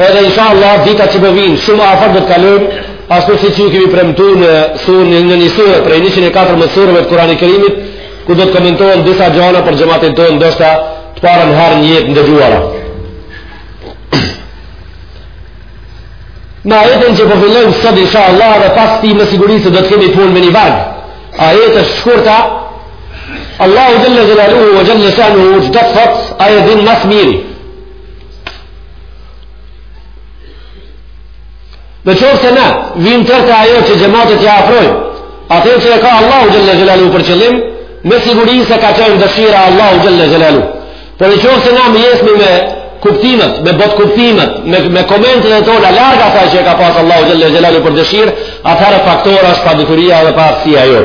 Edhe inshallah ditat që po vijnë shumë afër do të kalojmë ashtu siç ju kemi premtuar në surën në një sure prej 114 surëve të Kur'anit Kerimit, ku do të komentohen disa gjëra për xhamatin tonë, ndoshta të parën herë në jetë të ndëgjuara. Në ajetin që po fillojmë sot inshallah dhe pas tij me siguri se do të kemi punë me një varg ajetesh të shkurta, Allahu xhelle xhelaluhu ve xhelle shanuhu gjëtë fëtë, ajetet i din ma së miri. Në qoftë se na, vijmë deri te ajo që xhematit t'ia afrojmë, atë që e ka Allahu xhelle xhelaluhu për qëllim, me siguri se ka qenë dëshira Allahut xhelle xhelaluhu. Por në qoftë se na më jesmi me kuptimet, me botëkuptimet, me, me komentet e tona, larg asaj që e ka pasë Allahu xhelle xhelaluhu për dëshirë, atëherë faktor është padituria dhe paaftësia jo.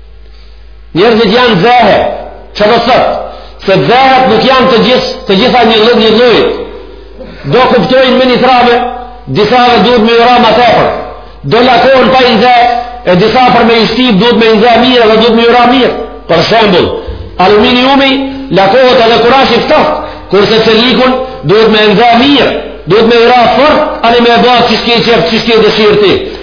Njerëzit janë xehe, që do të thotë, se xehet nuk janë të, gjith, të gjitha një lloj një lloj. Do kuptojnë me një t'rame, disave duhet me ju ra ma tepër. Do lakohen pa i nxe, e disa për me i shtyp duhet me i nxe mirë edhe duhet me ju ra mirë. Për shembul, aluminiumi lakohet edhe kur asht i ftohtë, kurse çelikun duhet me i nxe mirë, duhet me ju ra fort, ani me e ba qysh ke qef, qysh ke dëshirë ti.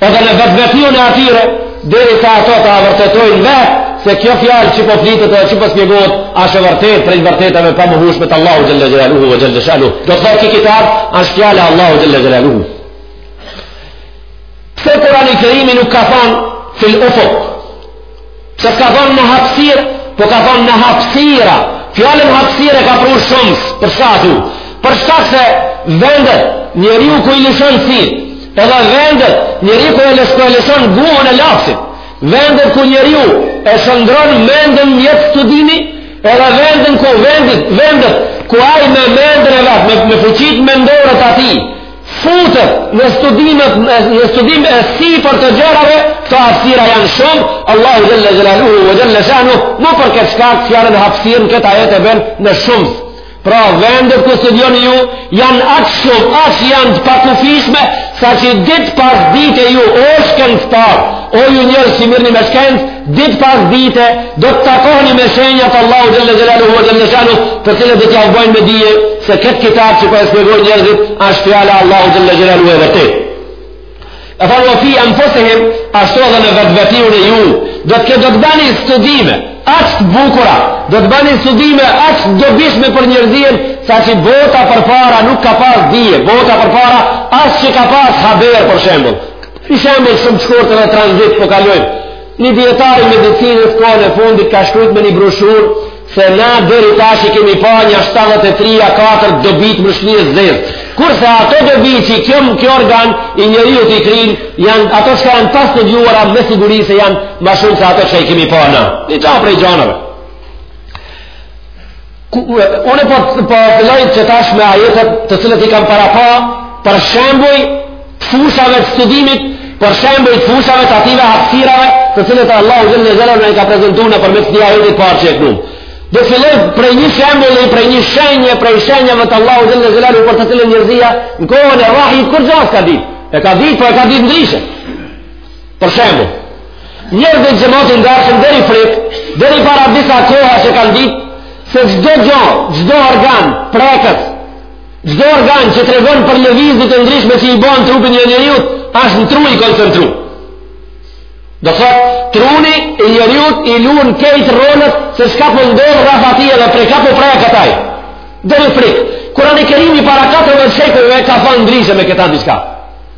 Edhe në vetvetion e atyre, derisa ato ta vërtetojnë vetë se kjo fjalë që po flitet dhe që po spjegohet, asht e vërtetë prej vërtetave pamohueshme të Allahut xhelle xhelaluhu ve xhelle shanuhu. Do të thotë ky kitab asht fjala e Allahut xhelle xhelaluhu. Pse Kurani Kerimi nuk ka thanë fil ufuq Pse s'ka thonë në hapsirë, po ka thonë në hapsira. Fjalën hapsirë e ka pru shumës, për shka thu? Për shkak se vendet, njeriu ku i lëshon sytë, edhe vendet, njeriu ku e lësh ku e lëshon guhën e lapsit, vendet ku njeriu e shëndrron menden mjet studimi, edhe vendin ku vendit, vendet, ku ai me menden e vet, me, me fuqitë mendore të tij, futet në studimet në studim e sipër të gjërave këto hapsira janë shumë Allahu xhelle xhelaluhu ve xhelle shanuhu mu për këtë shkak fjalën hapsirë në këtë ajet e bën në shumës pra vendet ku studioni ju janë aq shumë aq janë të pakufishme sa që ditë pas dite ju o shkencëtarë o ju njerëz që mirreni me shkencë Ditë pas dite, do të takoheni me shenjat e Allahut xhelle xhelaluhu ve xhelle shanuhu, të cilat do t'jav bojnë me dije, se këtë kitab që për po e spjegoj njerëzit, asht fjala Allahut xhelle xhelaluhu e vërtetë. E thonë, ve fi enfusihim, ashtu edhe në vetvetiun e ju, do të ke do të bani studime, aq të bukura, do të bani studime, aq të dobishme për njerëzien, sa që bota përpara nuk ka pas dije, bota përpara, as që ka pas haber për shembul, Ni shembull shumë të shkurtër në tranzit po kalojmë. Një dijetar i medicinës kohën e fundit ka shkruajtur me një broshurë se na deri tash i kemi pa një 73 a 4 dobi të mushknisë zezë. Kurse ato dobi që kjo, kjo organ i njeriut i kryn, janë ato që janë pa studiuara me siguri se janë ma shumë se ato që i kemi pa na. Nja prej gjanëve. Unë po po filloj të tash me ajetet të cilët i kam parapa për shembuj të fushave të studimit, për shembuj të fushave të atyre hapësirave, të cilët Allahu xhelle xhelaluhu ka prezentuar nëpërmjet ajetit parë që e këndum. Do të filloj prej një shembulli, prej një shenje, prej shenjave të Allahut xhelle xhelaluhu për të cilën njërzia në kohën e vahjit kurgja s' ka ditë. E ka ditë, po e ka ditë ndryshe. Për shembull, njerëzit, xhemat i ndershëm, deri frik, deri para disa kohëve kanë ditë se çdo gjë, çdo organ prekës, çdo organ që tregon për lëvizje të ndryshme që i bën trupi i njeriut, është në tru i koncentru. Do thot, truni i njeriu i luan krejt rolet se çka po ndodh rreth atij dhe prej kah po preket ai. Deri frik. Kurani i Kerimi para 14 shekujve ka thënë ndryshe me këta diçka.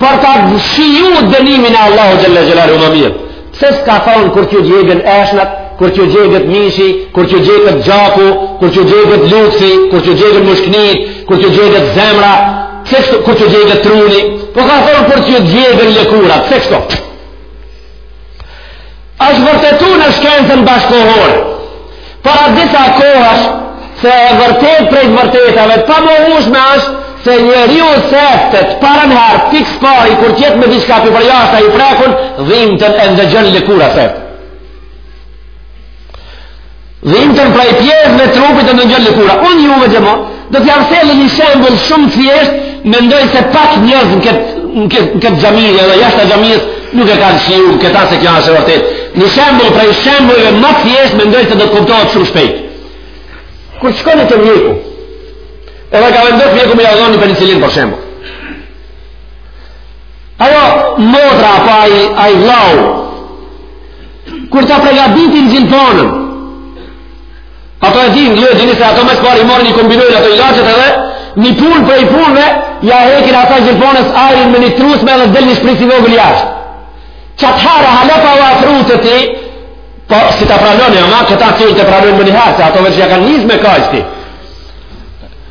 Për ta shiju dënimin e Allahu xhalla xhelalu më mirë. Pse s'ka thonë kur t'ju djegën eshtnat, kur t'ju djeget mishi, kur t'ju djeget gjaku, kur t'ju djeget lukthi, kur t'ju djegen mushknit, kur t'ju djeget zemra, pse kur t'ju djeget truni? Po ka thonë kur t'ju djegën lëkura, pse kështu? Është vërtetu në shkencën bashkëkohore, para disa kohësh, se e vërtet prej të vërtetave, pamohushme është se njeriu sefte, të parën herë, pikë s'pari, kur të jetë me diçka prej jashtë, a i prekun, dhimtën e ndëgjon lëkura sefte. Dhimtën prej pjesëve trupit e ndëgjon lëkura. Unë juve xhemat, do t'jav selli një shembull shumë të thjesht, mendoj se pak njerëz në këtë në këtë xhami edhe jashtë xhamisë nuk e kanë shiju në këta se kjo është e vërtet. Një shembull prej shembujve më të thjesht mendoj se do të kuptohet shumë shpejt. Kur shkoni te mjeku, edhe ka vendos mjeku me jav dhon penicilin për shembull. Ajo, motra, apo ai vllau, Kur ta pregaditin gjilponën, ato e dinë, ju e dini se ato më s'pari i marrin, i kombinojnë ato ilaçet edhe, një punë prej punëve, ja hekin asaj gjilponës ajrin me një trusme dhe del një shpric i vogël jashtë. Qatë harë, hala pa u afru te ti, po s'i ta pranoni, ama këta fëmijtë ta pranojnë me një harë, se ato veç ja kanë nis me kajt, ti.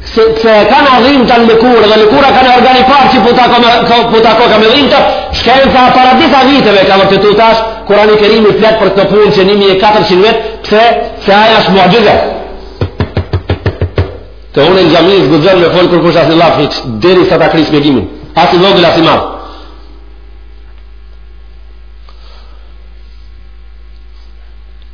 Pse, se e kanë dhimtën në lëkurë, dhe lëkura kanë organi i parë që po të po tako ka me dhimta, shkenca para disa viteve ka vërtetu tash, Kurani Kerimi flet për këtë punë qe 1400 vjet, pse, se ajo është muxhize. Te unë në xhami s'guxon me folë kërkush as ni llaf hiç, derisa ta kryj shpjegimin. As i vogël, as i madh.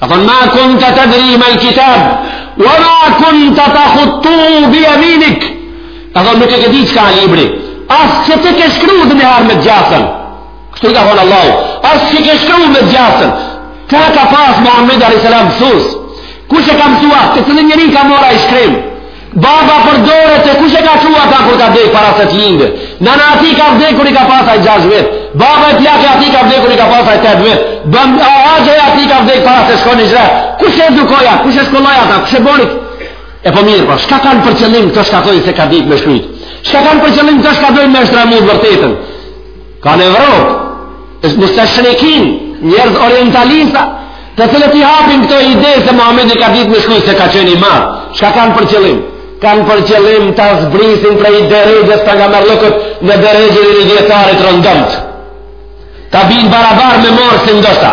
Ka thonë, ma kunte tedri mel kitab, wa ma kunte tekhuttuhu bi jeminik. Ka thonë, nuk e ke dit çka libri. As që ke shkru ndonjëherë me të gjathtën. Kështu i ka thonë Allahu. As që ke shkru me të gjathtën. A ka pas Muhammedi a.s. mësus. Kush e ka mësua, te cili njeri ka marrë ai shkrim. Baba për dore te kush e ka çu ata kur ka vdek para se të lindë. Nana e atij ka vdek kur i ka pas ai 6 vjet. Baba plak i atij ka vdek kur i ka pas ai 8 vjet. Bëm ajo atij ka vdek para se shkon në hixhret. Kush e edukoi ata? Kush e shkolloi ata? Kush e boni? E po mirë, po çka kanë për qëllim këto shka thojnë se ka ditë me shkruajt. Çka kanë për qëllim këto shka dojnë me shtramu të vërtetën. Ka në Evropë, mustashrikin, njerëz orientalista, të cilët i hapin këto ide se Mohamedi ka ditë me shkru se ka qenë i marrë. Shka kanë për qëllim? Kanë për qëllim ta zbrisin prej derexhes të pejgamberllëkut në derexhen e një dijetarit të rëndomtë. Ta bijnë barabar me marë si ndoshta.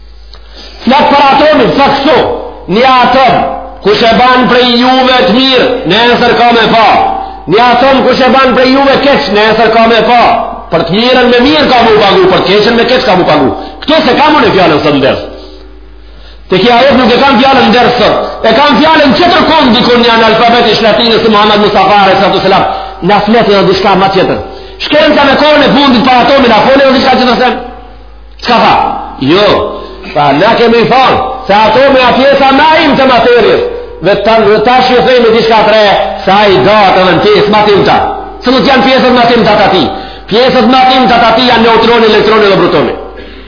Flet për atomin, sa kështu, një atom, kush ban prej juve të mirë, nesër ka me pa. Një atom, kush ban prej juve keq, nesër ka me pa. Për të mirën me mirë ka m'u pagu, për keqen me keq ka m'u pagu. Këtu s'e kam unë fjalën së ndërës. Te kjo nuk e kam fjalën ndërës së. E kam fjalën që tregon dikur një analfabet i shkretinës Muhammed Mustafa alejhi selatu selam. Na flet edhe dishka ma tjetër. Shkenca në kohën e fundit për atomin, a fone dhe dishka që të selam. Ça tha? Jo, tha, na kemi thonë, se atomi a pjesa ma e imët e materies, edhe ta, edhe tash ju thejmë dishka tjetër, se ai dahet edhe në pjesë ma t'imta. Cilat janë pjesët ma t'imta të atij? Pjesët ma t'imta të atij janë neutroni, elektroni dhe protoni.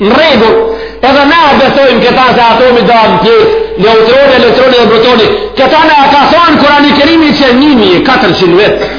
Në rregull, edhe na besojmë këta se atomi dahet në pjesë, neutroni, elektroni dhe protoni. Këta na e ka thonë Kurani Kerimi qe njimi e 400 vjet.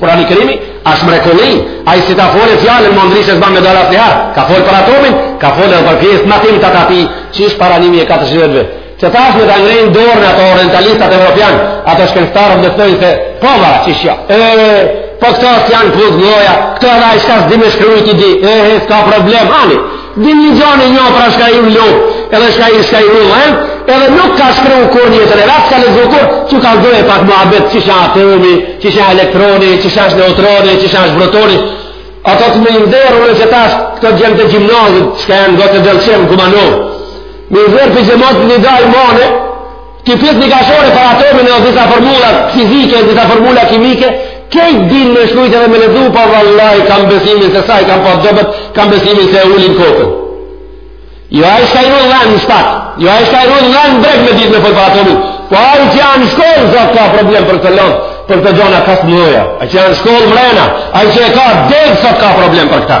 Kurani Kerimi është mrekulli, ai si ta folë fjalën më ndryshe s'ka me dalë asnjëherë. Ka folë për atomin, ka folë edhe për pjesë më t'imta të atij, qysh para 1400 vjetëve. Qetash me ta ngrejnë dorën ato orientalistat evropian, ato shkencëtarë me thonë se po va, çish ja. E po këto janë kuzmoja, këto edhe ai s'ka dit me shkruajt i di. E s'ka problem, ani. Din lexon njeh pra shka i unë lopë, edhe shka i shka i unë lëmë, edhe nuk ka shkru kurrë në jetë të vet, s'ka lexu kurrë, s'ka ndëgju pak muhabet, çish a atomi, çish a elektroni, çish a neutroni, çish a protoni, ato të me inderë, unë qetash, këto djemtë e gjimnazit, shka janë gotë të delqemë, ku ma nërë, me inderë për gjëmatë një dajë mone, Ti pyet një gashore për atomin e disa formula fizike, disa formula kimike, krejt din me shkrujt edhe me lexu, pa po vallaj, kam besimin se sa i kam pa të dobët, kam besimin se e ulin kokën. Jo ai shka i run lopt në shpat, jo ai shka i run lopt në breg me dit me fol për atomin, po ai që janë në shkollë, sot ka problem për këtë lëndë, për këto gjana kaq të mdhaja, ai që janë në shkollë mrena, ai që e ka degë, sot ka problem për këta.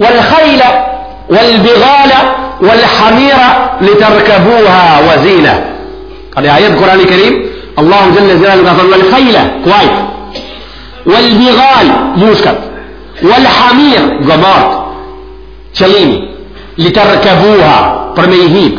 Wal khajla, والبغال والحمير لتركبوها وزينة قال آية القرآن الكريم الله جل جلاله قال والخيل كويس والبغال موسكت والحمير جمار شليم لتركبوها برميهيب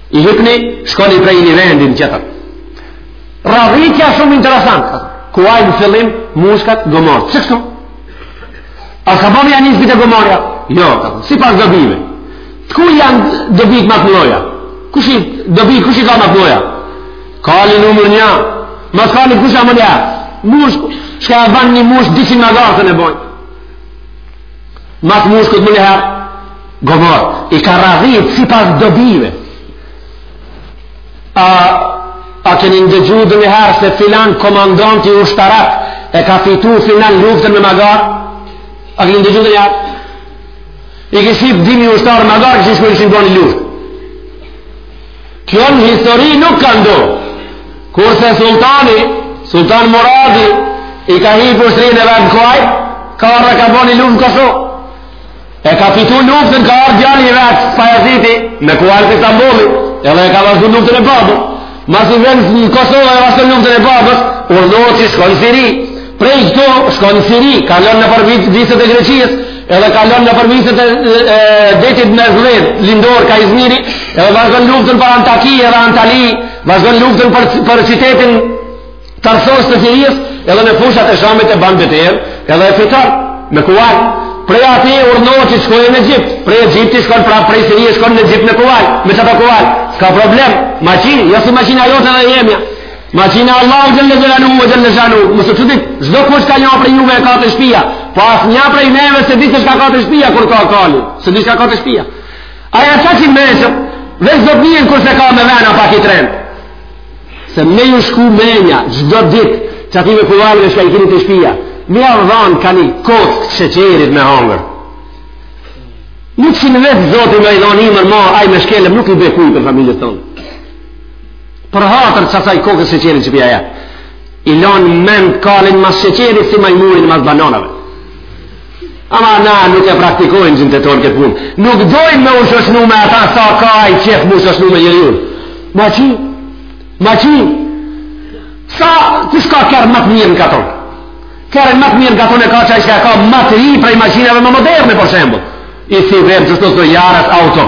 I hipni, shkoni prej një vendi në tjetër. Radhitja shumë interesant. Kuajt në fillim, mushkat, gomarë. Ç'është këtu? A ka ba me ja nis te gomarja? Jo, ka. Sipas dobive. Ku janë dobitë më të mëdha? Kush i dobi kush i ka më të mëdha? Kali numër 1. Mas kalit kush a menjëherë? Mushku. Çka e bën një mushk 200 magarë s'un e bojnë. Mas mushkut menjëherë gomarë, i ka radhit sipas dobive. A, a keni ndëgju ndonjëherë se filan komandant ushtarak e ka fitu filan luftën me magarë? A keni ndëgju dhe njëherë? I kish hip dy mijë ushtarë n'magarë, kishin shku kishin bërë një luftë. Kjo në histori nuk ka ndodh. Kurse sultani, sultan Muradi, i ka hip ushtrinë e vet n'kuaj, ka ardhë e ka bo ni luftë në Kosovë. E ka fitu luftën, ka ardhë djali i vet, Bajaziti, me kuaj të Istanbuli, edhe e ka vazhdu luftën e babës. Masi vjen në Kosovë e vazhdu luftën e babës, urdhno që shkon Siri, Prej këtu shkon në Siri, kalon nëpër viset e Greqisë, edhe kalon nëpër viset e, e Detit Mesdhe lindor kah Izmiri, edhe vazhdon luftën për Antaki edhe Antali, vazhdon luftën për, për qytetin Tarsos të Sirisë, edhe në fushat e Shamit e ban betejën, edhe e fiton, me kuaj. Prej aty e urdhnon që shkojë në Egjipt, prej Egjipti shkojnë pra prej Sirie shkojnë në Egjipt me kuaj, me qeta kuaj, s'ka problem, maqinë, jo si maqina jote dhe jemja, Maqinë e Allahut xhele xhelaluhu, xhele xhelaluhu, mësë të ditë, çdokush ka një prej juve e ka te shpia, po asnjë prej neve s'e di shka ka te shpia, kur ka kali, s'e di shka ka te shpia. Aja sa që mesëm, dhe zdo të njën kurse ka me vena pak i trenë. Se me ju shku menja, çdo ditë, që ati me kuvarë dhe shka i kini te shpia, me ja dhanë ka një kokërr të sheqerit me hangër. Nuk që në vetë zotin me i dhanë ymër ma ai me shkelm, ndokujt prej familjes tonë. Për hatër të asaj kokrrës sheqerit që p'ja jep. I lanë mend kalin mas sheqerit si majmunin mas bananave. Ama na nuk e praktikojnë gjintë tonë këtë punë. Nuk dojnë me u shoqnu me ata sa ka i qef mu shoqnu me njerinë. Maqinë? Maqinë? Sa, kush ka kerr më të mirë në katun? Kerrin më të mirë në katun e ka qai shka ka më të ri prej maqinave më moderne, për shembull. I si vrem që shtu së jarës auto.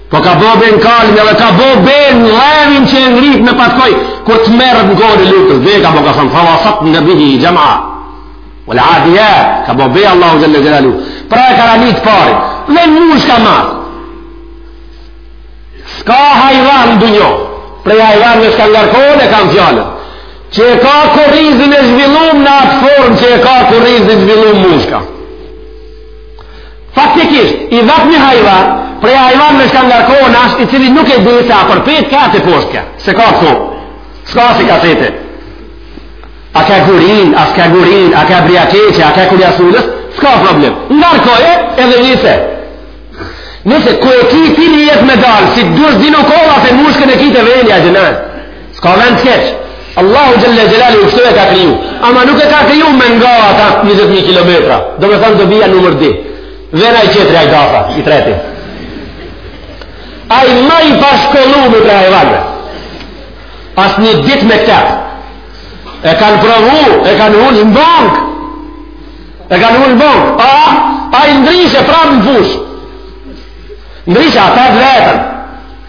Po ka bo be n'kalin edhe ka bo be n'levin që e ngrit me patkoj kur të merët në kohën e luftës dhe ka bo ka thënë fe vesatne bihi xhem'a vel adi e ka bo be Allahu xhel-le xhelaluhu pra e ka ranit të pari dhe mushka ma s'ka hajvan në dunjo prej hajvanve shka ngarkohen e kam fjalën që e ka kurrizin e zhvillum në atë formë që e ka kurrizin e zhvillum mushka Faktikisht, i vetmi hajvan, prej hajvanve shka ngarkohen asht i cili nuk e di se a përpjetë ka, teposhtë ka, s'e ka ktu, s'ka asi kasete. A ka gurin, a s'ka gurin, a ka bria keqe, a ka kurja sulës, s'ka problem. Ngarkoje edhe nise. Nëse ku e ki ti një jetë me dalë, si dush dinu kolla se mushkën e ki te veni gjënën. S'ka vend t'keq. Allahu Xhel-le Xhelaluhu kështu e ka kriju. Ama nuk e ka kriju me nga ata 20.000 kilometra. Domethonë dobia numër dy. Vjen ai tjetri ai dasa, i treti. Ai ma i pashkollumi prej hajvanve. As një ditë mejtep. E kanë provu, e kanë ul në bankë. E kanë ul në bankë. A, ai ndrishe prapë në fushë. Ndrishe, ata të veten.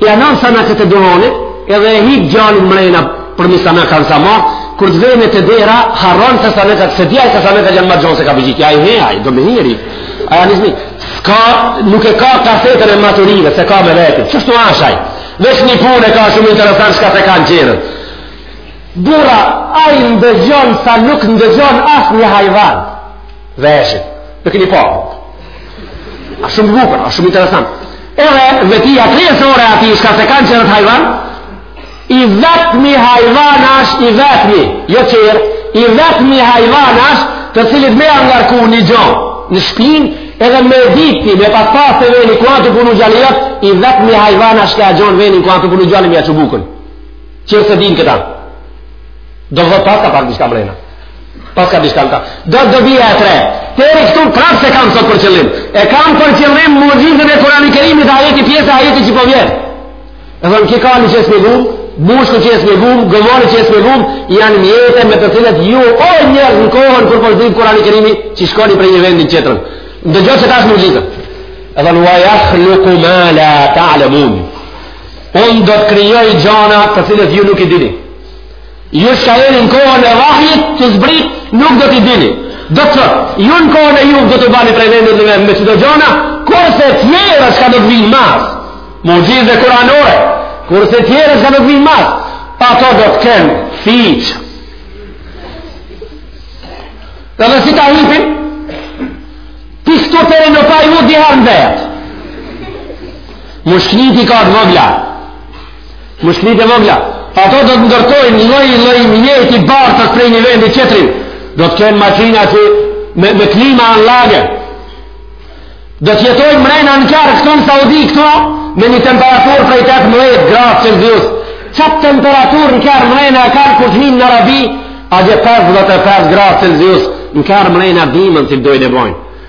Ja nam sanakët e duhonit, edhe e hip djalin mrena përmi sanak a n'samar, kur të vjen te dera, harron te sanakët, s'e di ai që sanakët janë ma gjonë se ka përgjit, ja i he, ai do me hi, a janë izmi, s'ka, nuk e ka kasetën e maturive, s'e ka me veti, qeshtu asht ai, veç një punë e ka shumë interesant, shka s'e kanë tjerët, burra, ai ndëgjon sa nuk ndëgjon asnjë hajvan, Veshit. Në keni pa. A shumë bukur, a shumë interesant. Edhe vetia kryesore e tij, shka s'e kanë tjerët hajvan, i vetmi hajvan asht i vetmi, jo tjerë, i vetmi hajvan asht të cilit me ja ngarku një gjo në shpinë, edhe me ditë, me pas pas te veni, ku asht tu punu djali jot, i vetmi hajvan asht ka gjen venin, ku asht tu punu djali me ja çu bukën. Tjerë s'e din këta. Do vë pas ka pak diçka mrena. Pas ka diçka ta. Do dobia tre. Deri këtu prap s'e kam sot për qëllim. E kam për qëllim muxhizen e Kur'anit Kerim dhe ajeti pjesa e ajetit që po vjen. Edhe në kika një qesë me gumë, mushë në qesë me gumë, gëmërë në qesë me gumë, janë mjetet me të cilat ju, o njerëz në kohën kur po zdryp Kur'ani Kerimi, që shkoni prej një vendi n'tjetrin. Ndëgjo qeta është muxhizja. Edhe ve jahluku ma la ta'lemun. Unë do të krijoj gjana të cilat ju nuk i dini. Ju çka jeni në kohën e vahjit tu zbrit, nuk do t'i dini. Do të thot, ju në kohën e juj do të bani prej deve dhe me që do gjona, kurse tjera që ka do të vinë mas, muxhize kuranore, kurse tjera që ka do të vinë mas, ato do të kenë fiqë. Edhe dhe si ta hipin, pisë të tëre në pa ju dihat në vetë. Mushknitë ka të vogla. Mushknitë e vogla, ato do të ndërtojnë lloj-lloj mjeti bartës prej një vendi qetrin. Do të kenë makina çe me, me klima në lagë. Do të jetojnë mrena në kerr këto në Saudi këto me një temperaturë prej 18 gradë Celsius. Qatë temperaturë në kerr mrena e kanë kur të hinë në Arabi, atje 55 gradë Celsius në kerr mrena dimën si dojnë e bojnë.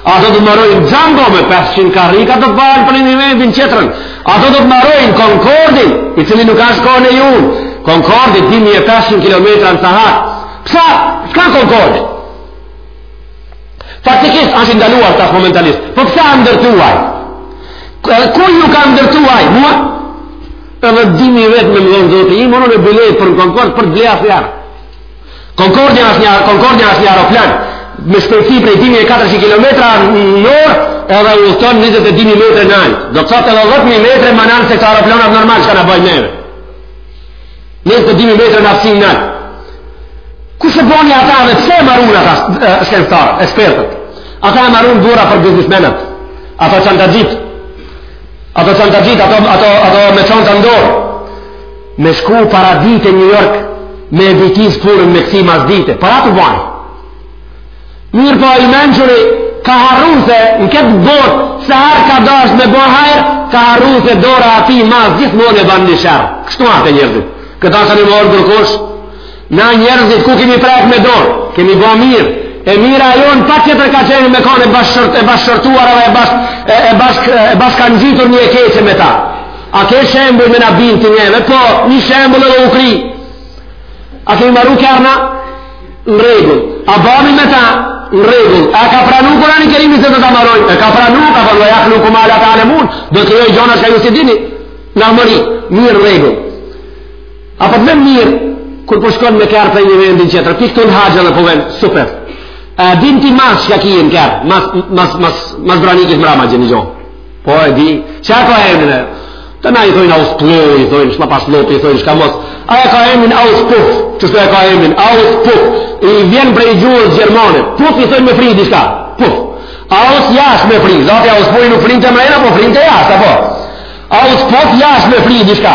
Ato do të marrojnë xhambo me 500 karrika të ban prej një vendi n'qetrin. Ato do të marrojnë Concordin, i cili nuk ashtë kone juni. Concordi 2500 km në sahat. Pse, çka Concordi? Faktikisht, ashtë i ndaluar tash momentalisht. Po pse a ndërtu aj? Kujt ju ka ndërtu aj? Mua? Edhe dhimi vetë me më dhënë Zoti ymën, një biletë për në Concord për t'ble, a fjala. Concordi është një aeroplan me shpejtësi prej 2400 kilometra në orë edhe udhëton 22000 metra nalt. Do të thotë edhe 10000 metra ma nalt se kta aeroplanat normal çka na bajnë neve. 22000 metra naltsinë nalt. Kush e boni atë edhe pse e marun atë shkencëtarët, ekspertët? Ata e marun burra për biznesmenët. Ata çantaxhitë. Ata çan taxhitë, ato ato ato me çanta n'dorë. Me shku para dite New York me e bitis punën me kthy mas dite. Para të banë. Mirëpo i mençuri ka harru se në këtë botë sa herë ka dash me bo hajrë, ka harru se dora e tij mas gjithmonë e ban një sherr. Kështu atë e njerëzit. Këta sa një më orë dërkoshë, Na njerëzit ku kemi prek me dorë, kemi bo mirë, e mira e jonë pa tjetër ka që me kone e bashkërtuar e, bashk, e, e bashk, e bashkangjitur një e keqe me ta. A ke shembul me na bind neve, po një shembul edhe u kry. A kemi maru kerre na? Në regull. A bahmi me ta? Në regull. A ka pranu Kurani Kerimi se do t'i marojm? E ka pranu, ka pranu, jahluku ma la ta'lemun, do t'krijoj gjona çka ju s'i dini. Në mëri, mirë rregull. A po të vjen mirë, kur po shkon me kerr prej një vendi n'qetër, pikë të në haqën dhe po vjen, super. A din ti mas çka ki në kerr, mas, mas, mas, mas branikit mrama e gjen ni gjo. Po e di, qysh e ka emnin? Te na i thojnë ausplo, i thojnë shma pas lopi, i thojnë shka mos. A e ka emnin auspuf, qysh e ka emnin, auspuf, i vjen prej gjuhës gjermane, puf i thojnë me fry diçka, puf. Aus jasht me fry, zaten auspufi nuk fryn mrena, po fryn jasht, apo. Auspuf jasht me fry diçka,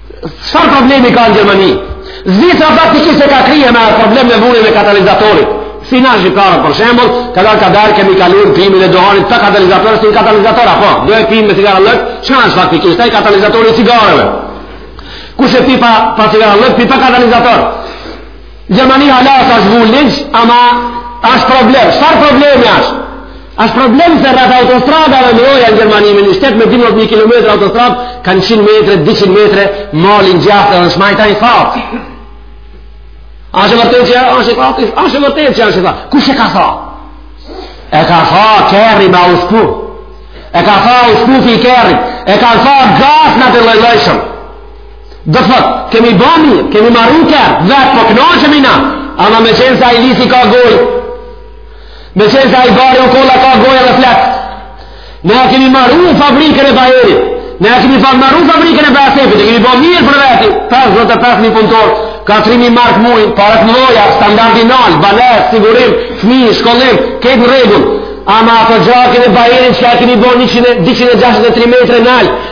Çfarë problemi ka në Gjermani? Zvicra faktikisht e ka krye me problemin me vumjen e katalizatorit. Si na shqiptarë, për shembol, kadalë kadalë, kemi kalu në pimin e dohanit pa katalizator, si me katalizator, apo, do e pimë me cigarllëk, çka është faktikisht ai katalizatori i cigareve. Kush e pi pa, pa cigarllëk, pi pa katalizator. Gjermani hala s'asht vu ligj, ama është problem. Çfarë problemi është? Është problem se rreth autostradave t'mëdhoja në Gjermani, me një shtet me 12.000 km autostrad, kanë 100 metre, 200 metre, mali djathtë dhe në t'majtë i thatë. Asht e vërtetë që asht tha, asht e vërtetë që asht tha. Kush e ka tha? E ka tha kerri me auspuh. E ka tha auspuhi i kerrit. E ka tha gazna të llojllojshëm. Do të thotë, kemi bërë mirë, kemi maru kerr, vetë po kënaqemi na. Ama me qenë se ai lisi ka gojë. Me qenë se ai bari u kolla ka gojë dhe flet. Ne e kemi maru fabrikën e Bajerit. Ne e kemi maru fabrikën e Bajerit. Ne kemi bërë mirë për veti. 55.000 punëtorë. 4.000 marka n'muj, paret e mdhoja, standardi i naltë, banesë, sigurim, fmi, shkollim, krejt në rregull. Ama atë oxhakun e Bajerit që e kemi bërë 263 metra naltë.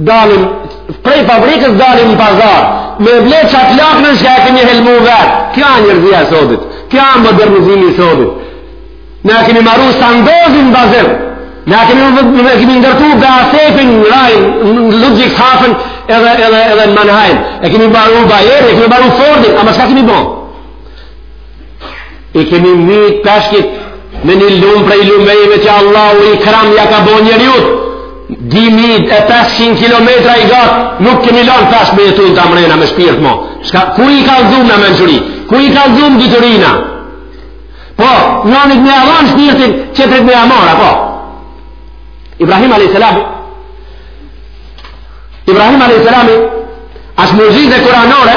Dalim, prej fabrikës dalim në pazar, me ble qat laknën çka e kemi helmu vetë. Kja njerzia e sotit, kja modernizimi i sotit. Ne e kemi maru Sandozin në Bazel, ne e kemi, ne kemi ndërtu BASF-in në Rajnë, në Ludwigshafen edhe, edhe, edhe në Mannheim. E kemi maru Bayer, e kemi maru Fordin, ama çka kemi bo? I kemi mytë peshqit me një lumë prej lumenjve që Allahu ikram ia ka bo njeriut. 2500 km i gatë, nuk kemi lanë peshk me jetu në ta mrena me shpirt mo. Çka, kujt i kallzojm na mençuri? Kujt i kallzojm dituri na? Po, njonit me ia dhan shpirtin, tjetrit me ia marrë, a po. Ibrahim a.s. Ibrahim a.s. Asht muxhize kuranore,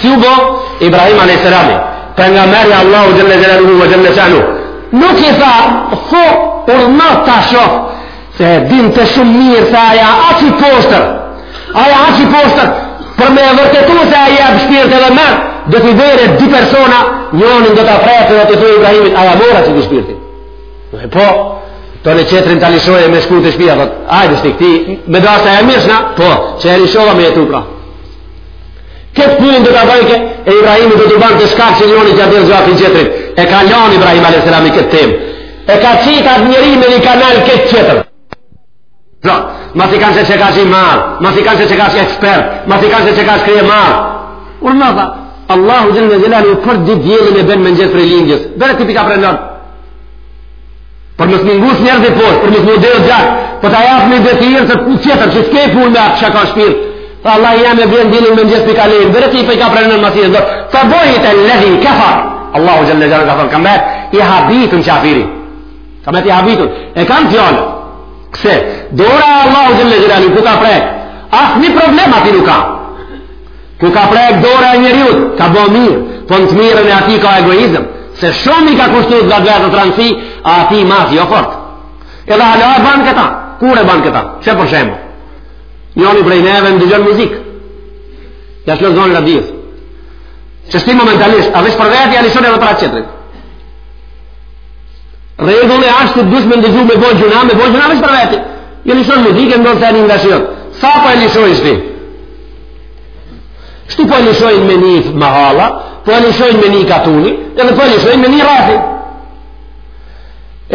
Si u bë Ibrahim alayhis salam? Për nga merja Allahu xhele xhelaluhu ve xhele shanuhu Nuk i tha Fo urdhno ta shof Se dinte shumë mirë Se ai asht aq i poshtër Ai asht aq i poshtër Për me e vërtetu se ai e jep shpirtin edhe e merr Do t'i bjere dy persona Njonin do ta prejë do t'i thojë Ibrahimit Ia mora këtij shpirtin Dhe po Atë tjetrin do ta lëshojë me shku te shpia Dhe hajde ik ti Me dhe ashtë aja mirëshna Po që e lëshova me jetu pra Këtë punë do ta bëjë e Ibrahimi do të bënë të shkak që njëri gjatë dërë gjatë i gjetërit. E ka lanë Ibrahim a.s. i këtë temë. E ka qitë atë njëri me një kanal këtë qëtër. Zë, ma si kanë që që ka që i marë, ma si kanë që që ka që ekspert, ma si kanë që që ka që krije marë. Unë më tha, Allahu gjithë në gjithë në për ditë djelën e benë me në gjithë për e lingës. Bërë të pika për e lënë. Po m'shtin ngusht njeri shumë fort, për me m'dalë gjak, po ta jap ni detyrë tjetër, që s'ke punë me atë çka ka shpirt. Tha Allah jam e vjen dinin me njësë për ka lejnë, bërë ti për i ka prejnë në masirë, dhe të bojit e ledhi i kefar. Allah u gjëllë gjërë ka thonë, ka met i habitun qafiri. Ka met i habitun. E pa fjalë. Kse, dora e Allahut gjëllë gjërë, ku ka prek. Asnjë problem aty nuk ka. Ku ka prek dora e njeriut, ka bo mirë, po në të mirën e atij ka egoizëm, se shumë i ka kushtu vetes rëndësi, e atij jo fort. Edhe hala e banë këta, kur e banë këta, për shembull? Njoni prej neve në dëgjon muzikë, ja lshon zonin radios. Qështu momentalisht, a veç për veti, ja lishon edhe për tjetrit. Regulli ashtë n'dash me ndëgju me bo gjynah, me bo gjynah veç për veti. Ja lishon muzikë e ndonë se e ngacmon. Sa pa po e lishon kështu? Shtu po lëshojnë me ni mahalla, po lëshojnë me ni katuni, edhe po lëshojnë me ni rrethi.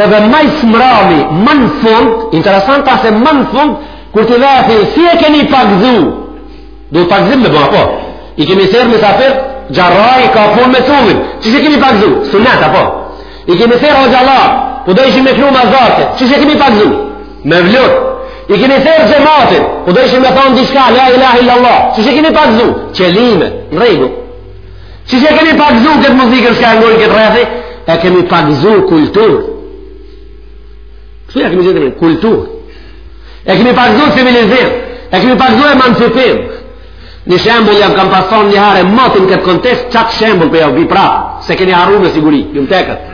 Edhe maj smrami, më në fund, interesant a se më në fund, kur të dhe si e kemi pagzu, do të pagzim e bëm a, po, i kemi therrë mysafir, gjarraj ka pun me thullin, qysh e kemi pagzu, synet, apo, i kemi therrë hoxhallar, po do ishim me kru ma zarte, që që kemi pak dhu, Mevlut, i kemi therrë xhematin, po dojshim me thonë diçka, la ilahi illallah, qysh e kemi pagzu, qelime, në rregull, qysh e kemi pagzu këtë muzikën çka e ngon krejt rrethi, e kemi pagzu kulturë, kështu ja kemi njit emnin kulturë, e kemi pagzu civilizim, e kemi pagzu emancipim, një shembull ju a kam pas thon njëherë moti n'këtë kontekst, qatë shembull po jau bi prapë, se e keni harru me siguri, ju më tekët,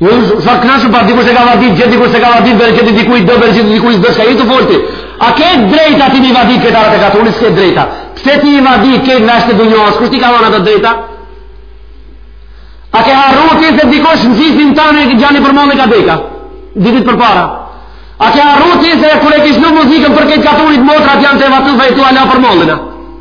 Ju sa kënaqur pa dikush e ka vadit, gjithë dikush e ka vadit, dhe këtë dikuj do bërë gjithë dikuj s'do shka i të fol ti. A ke drejt ti me i vadit këtë arët e katunit, s'ke drejt. Pse ti i vadit këtë në ashtë të dunjohës, kush ta ka dhan atë të drejtë? A ke harru ti se dikush në lagjen tande xhanëm po mun ka dekë? Dy ditë përpara. A ke harru ti se kur e ki lshu muzikën për krejt katunit motrat janë tu vajtu dhe tu kajt për mone në?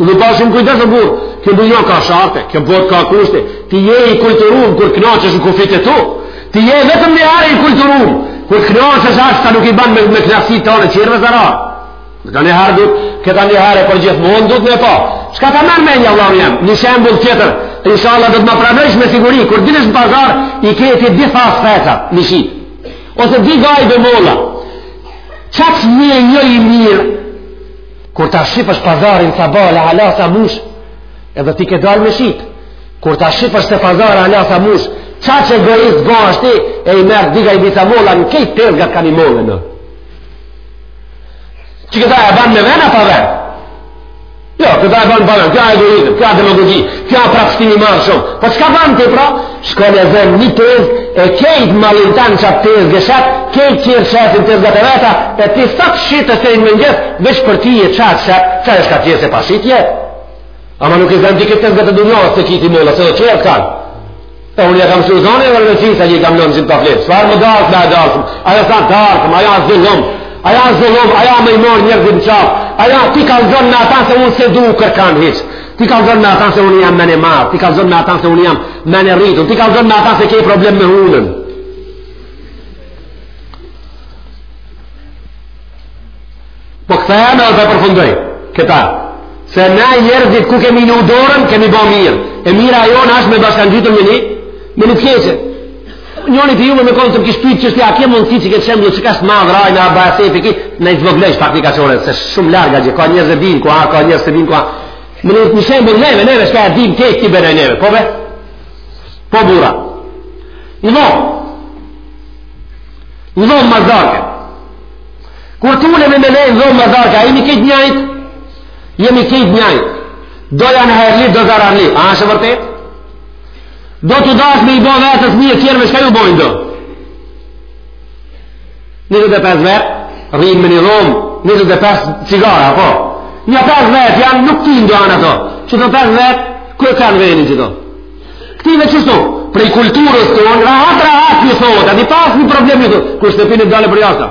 Nuk i ka shumë kujdes e burë. Kjo dynja ka sharte, kjo botë ka kushte. Ti je i kulturum kur knaqesh në kufijt e tu. Ti je vetëm atëhere i kulturum kur knaqesh ashtu qa nuk i ban me, me knaqësi tane tjerëve zarar. Në të njëherë du, këta njëherë e përgjithmonë duhet me kuptu. Ta marrim ni vllau jem, një shembul tjetër, inshallah do të më pranosh me siguri, kur delsh në pazar, i ke ti disa speca, me shit. Ose di gajbe molla, qaq je njeri i mirë, Kur ta shifësh pazarin sabahle hala s'a mush, edhe ti ke dalë me shit. Kur ta shifësh se pazari hala s'a mush, qaq egoist ban ashtu, e i merr dy gajbe si molla, në krejt tezgat ka ni mollë vnon. Qikëta e banë me ven a pa venë? Jo, këta e banë pa venë, kjo a egoizëm, kjo a demagogji, kjo a prapështim i madh shumë. Po që ka banë të pra? Shkon e zen një tezgë, e kejt mallin tanë n'qat tezgë e shet, kejt tjerët shesin n'tezga të veta, e ti sa të shqitë të sejnë mëngjes, veç për ti e qatë shatë, qa e shka tjesë e pasitje? Ama nuk i zen dikujt tezgat dunjohës të kiti mola, se do që e të kanë. E unë e kam shu zonë e vërë në qisa një kam lëmë gjithë pa fletë, së farë më darkë me e darkëm, aja sa darkëm, a ja zullum, a ja zullum, a ja me i marrë njerëzit në qafë, a ja ti kallzon me ata se unë s'e du kërkan hiç. Ti kallzon me ata se unë jam menemadh, ti kallzon me ata se unë jam menerritun, ti kallzon me ata se ke problem me hunën. Po kthehemi dhe e përfundoj, këta. Se na njerëzit ku kemi vnu dorën, kemi bo mirë. E mira jona ashtë me bashkangjitun me një, me një të keqe. Njoni të juve me konë të më kishë pytë që shtë a ke mundësi qikëtë shembull që ka shtë madhë rajnë a bëja sejtë ki në i zvoglojsh pak një ka qore se shumë larga që ka njerëz e din ku a ka njerëz s'e din ku ama një shembull neve neve shka e din qeti bre neve po be po burra i do i do më zarke kur të ulemi me lejnë do më zarke a jemi kejt njejt jemi kejt njejt do janë hajrli do zararli a është e vërtetë Do tu dashtë me i bo vetes mirë e tjerëve shka ju bojnë do. 25 vet, rrinë me një dhomë, 25 cigara, a po. Nja 5 vet, janë nuk pinë duhan ato. Qato 5 vet, ku e kanë venin qato? Këti veç shtu, prej kulturës tonë, rahat, rahat një thotë, ati pas një problem një thotë, kur shtëpinë dale përjashta.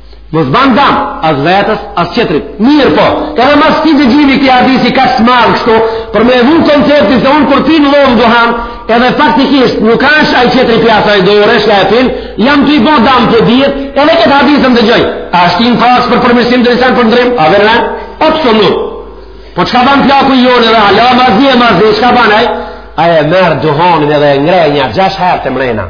Mos ban dam, as vetes, as qetrit. Mirëpo, ka dhe mas dëgjimit t'këtij hadithi ka smarë kështu, për me ndrru konceptin se unë kur pinë lovë duhan, edhe faktikisht nuk ashtë ai qetri pjesa e dore, shka e pinë, jam tu i bo dam të dhjetë, edhe këtë hadithin dëgjoj. A është ti në pasë për përmirsim të insanit për ndrrim? A vjen? Absolut. Po çka ban plaku i jonë edhe hala, ma zi e ma zi, çka ban ai? Ai e merr duhanin edhe e ngreh nja gjashtë herë të mrena.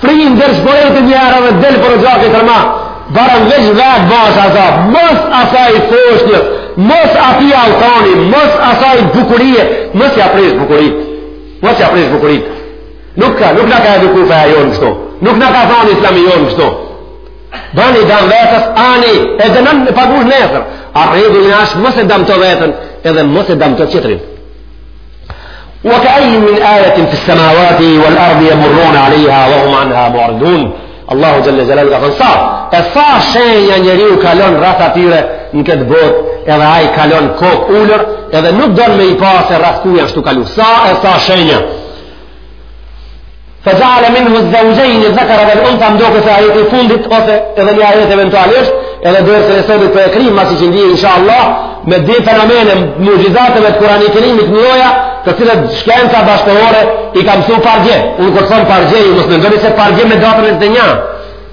Fryn n'derë t'shporetit njëra dhe del për oxhak e tërma. Barem veç vetë bash aza. Mos asaj foshnjës, mos atij alltani, mos asaj bukurie, mos ja prish bukurit. Mos ja prish bukurit. Nuk ka, nuk na ka eduku feja jonë kështu. Nuk na ka thanë islami jonë kështu. Bani dam vetes, ani, e dënimin e pagush nesër. A rregulli ashtë, mos e damto veten, edhe mos e damto qetrin. Wa ka'ayyin min ayatin fi as-samawati wal ardi yamurruna 'alayha wa hum 'anha mu'ridun. Allahu jalla jalalu ka thënë sa, e sa shenja njeriu kalon rreth atyre në këtë botë, edhe ai kalon kok ulur, edhe nuk don me i pa se rreth kujna ashtë tu kalu. Sa e sa shenja. Fa ja'ala minhu az-zawjayn adh-dhakara wal-untha më doket se ajeti i fundit ose edhe një ajet eventualisht edhe dersin e sotëm po e krym masi që ndihej inshallah me dy fenomene mucizate të Kur'anit Kerim njëoja të cilat shkenca bashkëkohore i ka mësuar pardje unë kur thom pardje ju mos mendoni se pardje me datën 21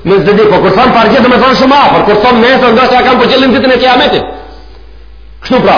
22 po kur thom pardje do me thonë shumë afër kur thom nesër ndoshta kam për qëllim ditën e kiametit kështu pra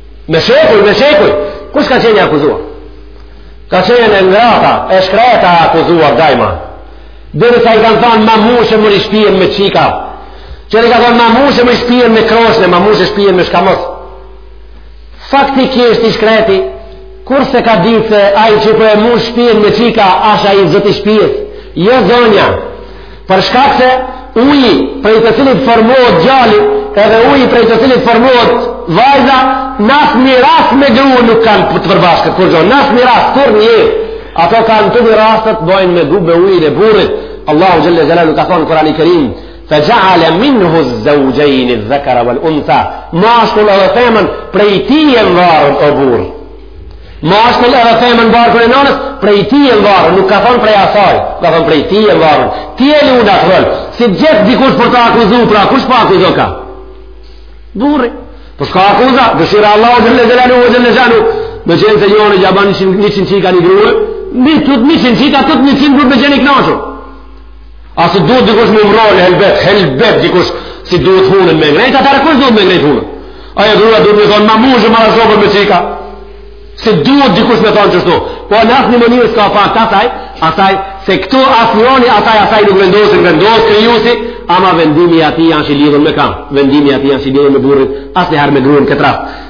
Me shekuj, me shekuj, kush ka qenë i akuzuar? Ka qenë e ngrata, e shkreta e akuzuar, dajma. Derisa i kanë thonë, ma mushe mori shpijen me qika. Tjera i kanë thonë, ma mushe mori shpijen me kroshne, ma mushe shpijen me shkamos. Faktikisht i shkreti, kurrë s'e ka ditë se ai që po e mush shpijen me qika, asht ai zoti i shpijes, jo zonja, Për shkak se uji prej të cilit formohet djali, edhe uji prej të cilit formohet vajza, n'asnjë rast me gru nuk kanë të përbashkët, kurgjo, n'asnjë rast, kurrnji, ato kanë te dy rastet t'bojnë me ujin e burrit, Allahu Gjelle Gjelalu ka thonë n'Kurani Kerim, fa gjaale minhu zëvgjejni dhekara vel unta, mashkull edhe femën, prej tij e nvarun o burrë, Mashkull edhe femën në barkun e nënës, prej tij e varun, nuk ka thonë prej asaj, ka thonë prej tij e varun. Ti e lu në atë vëllë, si gjet dikush për ta akuzu, pra kush po akuzohka? Burri. Po s'ka akuza, dëshira e Allahut, gjelle gjelaluhu, ve gjelle shanuhu, me qenë se njona t'ja ban njëqind qika një grue, njëqind qika, tut njëqind duhet me qenë i knaqur. A si duhet dikush me u mrrol helbet, helbet dikush si duhet hunën me ngrejt, atëherë kush duhet me ngrejt hunën. Ajo grua duhet me thonë, ma mushe more shpijen me qika. Si duhet dikush me thonë qështu. Po në asnjë mënyrë s'ka faj as ai, as ajo, se këtu asnjoni as ai, as ajo nuk vendosin, vendos Krijusi, ama vendimi i atij janë që lidhen me kand, vendimi i atij janë që lidhen me burrin, asnjëherë me gruen n'këtë rast.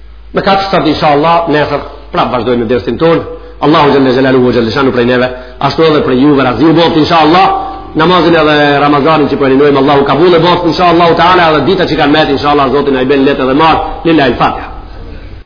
Me kaq sot inshallah nesër prap vazhdojmë dersin tonë. Allahu xhalla xhelaluhu xhalla shanu prej neve, ashtu edhe prej juve razi u boftë inshallah. Namazin edhe Ramazanin që po e ninojmë Allahu kabul e boftë inshallah taala edhe dita që kanë mbet inshallah Zoti na i bën lehtë edhe marë. Lillahi fatiha.